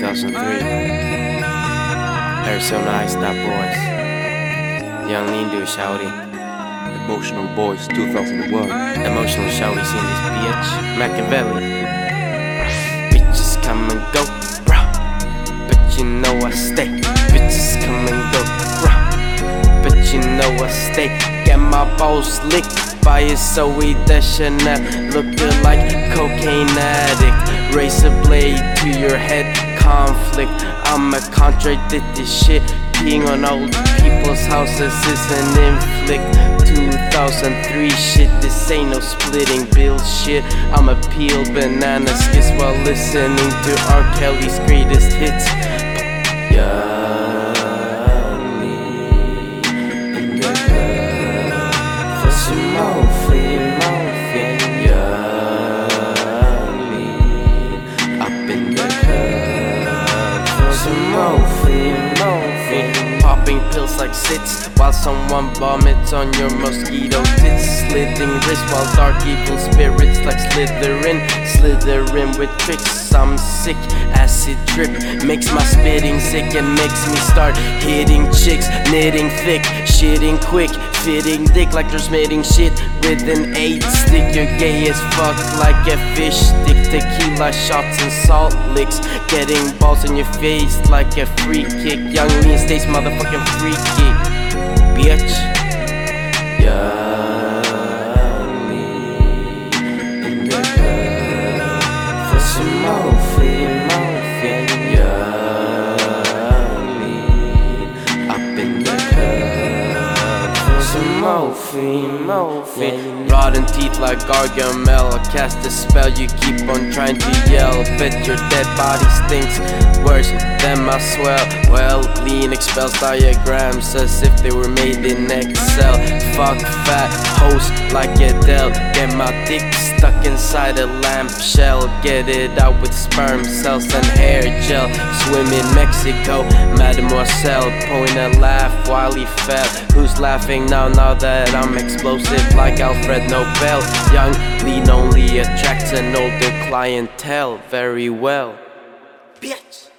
2003. Arizona Ice Stop Boys. Young Lindu Shouty. Emotional Boys 2001. Emotional Shouty's in this bitch. Machiavelli. Bitches come and go, bruh. But you know I stay. Bitches come and go, bruh. But you know I stay. Get my balls licked by a Zooey Deschanel. Looking like cocaine addict. Razor blade to your head, conflict. I'ma contradict this shit. Peeing on old people's houses is an inflict. 2003 shit, this ain't no splitting bill shit. I'ma peel banana skits while listening to R. Kelly's greatest hits. Young Popping pills like sits while someone vomits on your mosquito tits. Slitting wrist while dark evil spirits like slithering Slithering with tricks. I'm sick, acid drip makes my spitting sick and makes me start hitting chicks, knitting thick, shitting quick, fitting dick like they're smitting shit with an eight stick. You're gay as fuck like a fish stick, tequila shots and salt licks, getting balls in your face like a free kick. Yung Lean stays motherfucking free kick, bitch. Club for some more flea some more. Rotten teeth like Gargamel. I cast a spell, you keep on trying to yell. Bet your dead body stinks worse than my swell. Well, lean expels diagrams as if they were made in Excel. Fuck fat host like Adele. Get my dick stuck inside a lamp shell. Get it out with sperm cells and hair gel. Swim in Mexico, Mademoiselle. Point a laugh while he fell. Who's laughing now? Now that I'm explosive like Alfred Nobel. Yung Lean only attracts an older clientele very well. Bitch.